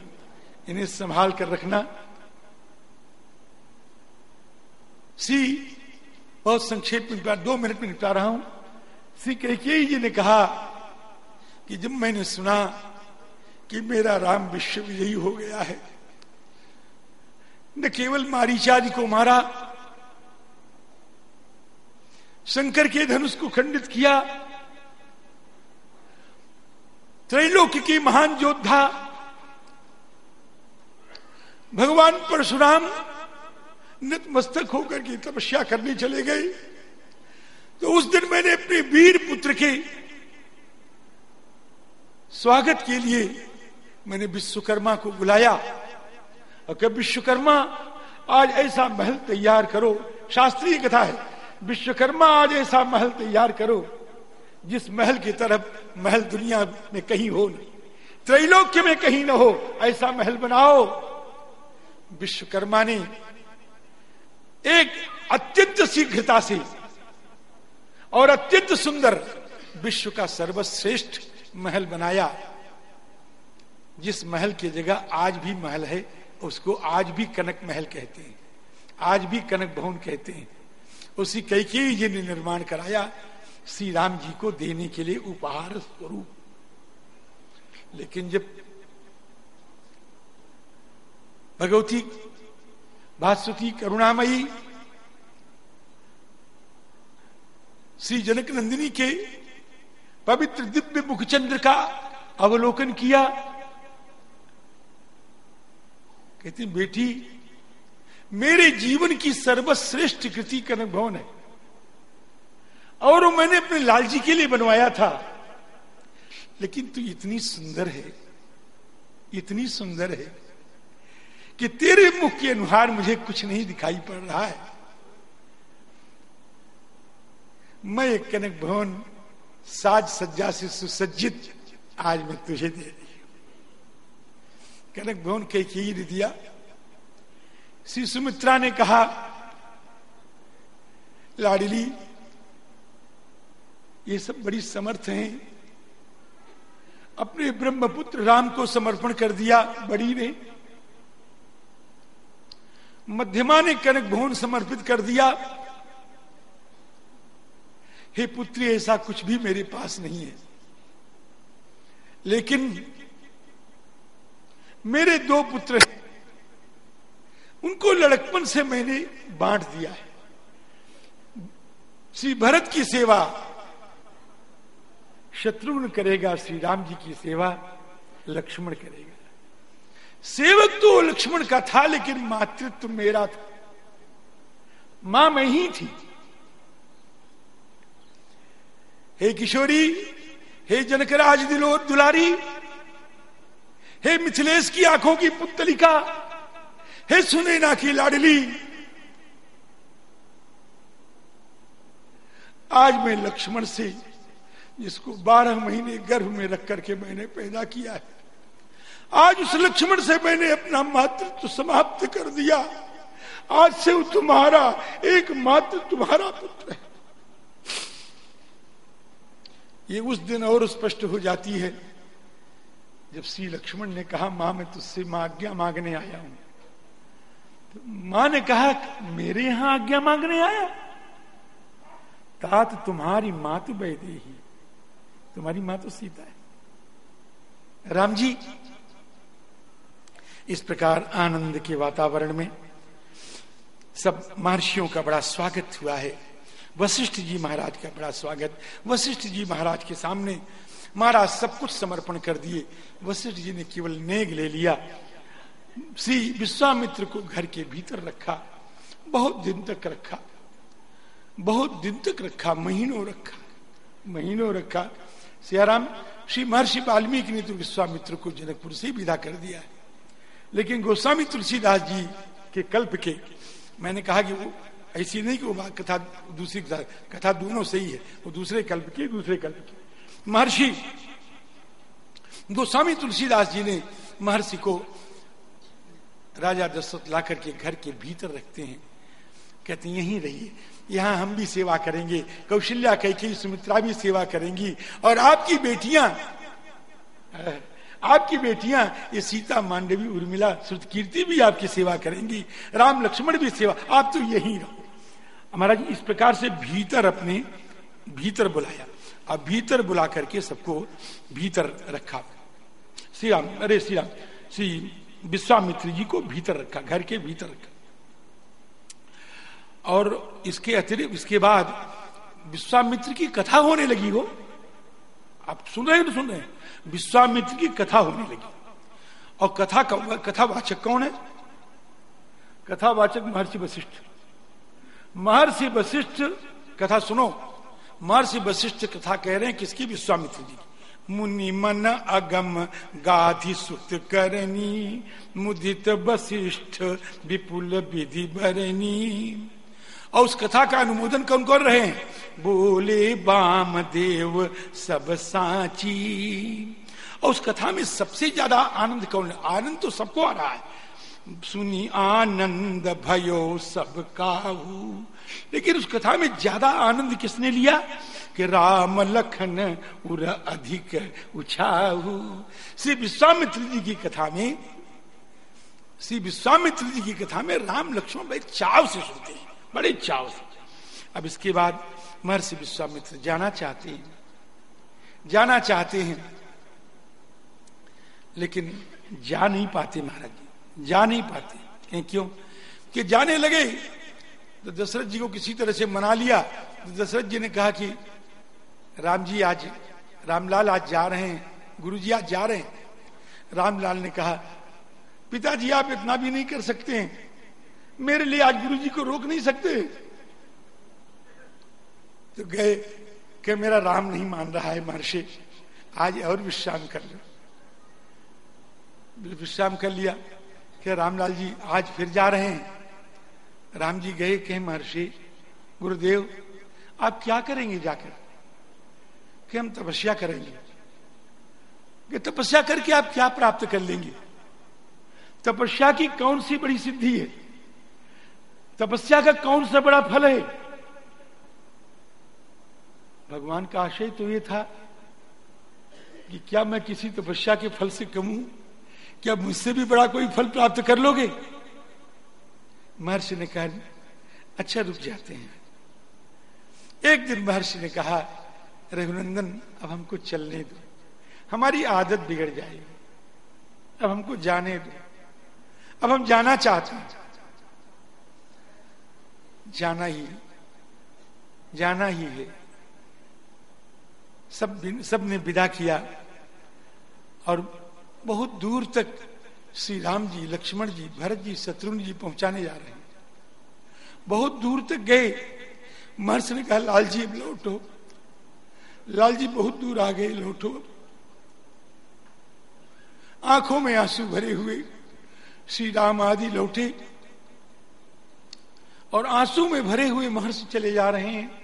इन्हें संभाल कर रखना। सी, बहुत संक्षेप में दो मिनट में निपटा रहा हूँ। श्री कैकेयी जी ने कहा कि जब मैंने सुना कि मेरा राम विश्व विजयी हो गया है न केवल मारीचार्य को मारा, शंकर के धनुष को खंडित किया, त्रैलोक्य की महान योद्धा, भगवान परशुराम नतमस्तक होकर के तपस्या करने चले गए। तो उस दिन मैंने अपने वीर पुत्र के स्वागत के लिए मैंने विश्वकर्मा को बुलाया। कब विश्वकर्मा आज ऐसा महल तैयार करो। शास्त्रीय कथा है, विश्वकर्मा आज ऐसा महल तैयार करो, जिस महल की तरफ़ महल दुनिया में कहीं हो नहीं। त्रैलोक्य में कहीं ना हो, ऐसा महल बनाओ। विश्वकर्मा ने एक अत्यंत शीघ्रता से और अत्यंत सुंदर विश्व का सर्वश्रेष्ठ महल बनाया, जिस महल की जगह आज भी महल है। उसको आज भी कनक महल कहते हैं। आज भी कनक भवन कहते हैं। उसी कैकेयी जी ने निर्माण कराया श्री राम जी को देने के लिए उपहार स्वरूप। लेकिन जब भगवती भास्वती करुणामयी, श्री जनक नंदिनी के पवित्र दिव्य मुखचंद्र का अवलोकन किया कहती बेटी, मेरे जीवन की सर्वश्रेष्ठ कृति कनक भवन है। और मैंने अपने लाल जी के लिए बनवाया था। लेकिन तू इतनी सुंदर है, इतनी सुंदर है कि तेरे मुख के अनुहार मुझे कुछ नहीं दिखाई पड़ रहा है। मैं एक कनक भवन साज सज्जा से सुसज्जित आज मैं तुझे दे कनक भवन के खीर दिया? श्री सुमित्रा ने कहा लाडली ये सब बड़ी समर्थ हैं। अपने ब्रह्मपुत्र राम को समर्पण कर दिया, बड़ी ने। मध्यमा ने कनक भवन समर्पित कर दिया। हे पुत्री, ऐसा कुछ भी मेरे पास नहीं है। लेकिन मेरे दो पुत्र हैं। उनको लड़कपन से मैंने बांट दिया है। श्री भरत की सेवा, शत्रुघ्न करेगा, श्री राम जी की सेवा, लक्ष्मण करेगा। सेवक तो लक्ष्मण का था, लेकिन मातृत्व मेरा था। माँ मैं ही थी। हे किशोरी, हे जनकराज दिलो दुलारी हे मिथिलेश की आँखों की पुतलिका, हे सुनैना की लाडली। आज मैं लक्ष्मण से, जिसको बारह महीने गर्भ में रख करके मैंने पैदा किया है, आज उस लक्ष्मण से मैंने अपना मातृत्व समाप्त कर दिया। आज से वो तुम्हारा एक मात्र तुम्हारा पुत्र है। ये उस दिन और स्पष्ट हो जाती है जब श्री लक्ष्मण ने कहा, माँ, मैं तुझसे माँ आज्ञा मांगने आया हूँ। तो माँ ने कहा, मेरे यहाँ आज्ञा मांगने आया? तात तुम्हारी माँ तो बैदे ही तुम्हारी माँ तो सीता है। राम जी, इस प्रकार आनंद के वातावरण में सब महर्षियों का बड़ा स्वागत हुआ है। वशिष्ठ जी महाराज का बड़ा स्वागत। वशिष्ठ जी महाराज के सामने महाराज सब कुछ समर्पण कर दिए। वशिष्ठ जी ने केवल नेग ले लिया। श्री विश्वामित्र को घर के भीतर रखा। बहुत दिन तक रखा। बहुत दिन तक रखा, महीनों रखा। महीनों रखा। सियाराम, श्री महर्षि वाल्मीकि ने तो विश्वामित्र को जनकपुर से विदा कर दिया। है लेकिन गोस्वामी तुलसीदास जी के कल्प के, मैंने कहा कि वो ऐसी नहीं कि वो कथा दूसरी कथा दोनों सही है। वो दूसरे कल्प के, दूसरे कल्प की। महर्षि, गोस्वामी तुलसीदास जी ने महर्षि को राजा दशरथ ला करके घर के भीतर रखते हैं। कहते हैं, यहीं रहिए। यहाँ हम भी सेवा करेंगे। कौशल्या कैके सुमित्रा भी सेवा करेंगी। और आपकी बेटियाँ आपकी बेटियाँ, ये सीता मांडवी, उर्मिला श्रुत भी आपकी सेवा करेंगी। राम लक्ष्मण भी सेवा। आप तो यहीं रहो। महाराज, इस प्रकार से भीतर अपने, भीतर बुलाया। अब भीतर बुला करके सबको भीतर रखा। श्री राम अरे श्री राम श्री विश्वामित्र जी को भीतर रखा, घर के भीतर रखा। और इसके अतिरिक्त, इसके बाद विश्वामित्र की कथा होने लगी हो। आप सुन रहे हैं तो सुन रहे हैं। विश्वामित्र की कथा होने लगी। और कथा कथावाचक कौन है? कथावाचक महर्षि वशिष्ठ। महर्षि वशिष्ठ, कथा सुनो। महर्षि वशिष्ठ कथा कह रहे हैं किसकी विश्वामित्र जी। मुनि मन अगम गाधि सुत करनी, मुदित वशिष्ठ विपुल विधि भरनी और उस कथा का अनुमोदन कौन कर रहे हैं? बोले बाम देव सब साची। और उस कथा में सबसे ज़्यादा आनंद कौन आनंद तो सबको आ रहा है। सुनी आनंद भयो सब काहू। लेकिन उस कथा में ज़्यादा आनंद किसने लिया? कि राम लखन उर अधिक उछाहू। श्री विश्वामित्र जी की कथा में, श्री विश्वामित्र जी की कथा में राम लक्ष्मण बड़े चाव से सुनते हैं, बड़े चाव से। अब इसके बाद महर्षि विश्वामित्र जाना चाहते हैं, जाना चाहते हैं, लेकिन जा नहीं पाते महाराज जी, जा नहीं पाते। क्यों? कि जाने लगे तो दशरथ जी को किसी तरह से मना लिया। तो दशरथ जी ने कहा कि, राम जी आज, रामलाल आज जा रहे हैं गुरु जी आज जा रहे हैं। रामलाल ने कहा, पिताजी आप इतना भी नहीं कर सकते हैं। मेरे लिए आज गुरु जी को रोक नहीं सकते। तो गए कि मेरा राम नहीं मान रहा है महर्षि, आज और विश्राम कर लो। विश्राम कर लिया। कि रामलाल जी आज फिर जा रहे हैं। राम जी गए, कहे महर्षि, गुरुदेव, आप क्या करेंगे जाकर? कि हम तपस्या करेंगे। कि तपस्या करके आप क्या प्राप्त कर लेंगे? तपस्या की कौन सी बड़ी सिद्धि है? तपस्या का कौन सा बड़ा फल है? भगवान का आशय तो ये था कि क्या मैं किसी तपस्या के फल से कम? क्या मुझसे भी बड़ा कोई फल प्राप्त कर लोगे? महर्षि ने कहा अच्छा रुक जाते हैं। एक दिन महर्षि ने कहा, रघुनंदन, अब हमको चलने दो। हमारी आदत बिगड़ जाएगी। अब हमको जाने दो। अब हम जाना चाहते हैं। जाना ही जाना ही है। सब सबने विदा किया और बहुत दूर तक श्री राम जी, लक्ष्मण जी, भरत जी, शत्रुघ्न जी पहुँचाने जा रहे हैं। बहुत दूर तक गए। महर्ष ने कहा लाल जी लौटो। लाल जी बहुत दूर आ गए, लौटो। आँखों में आँसू भरे हुए श्री राम आदि लौटे और आँसू में भरे हुए महर्षि चले जा रहे हैं।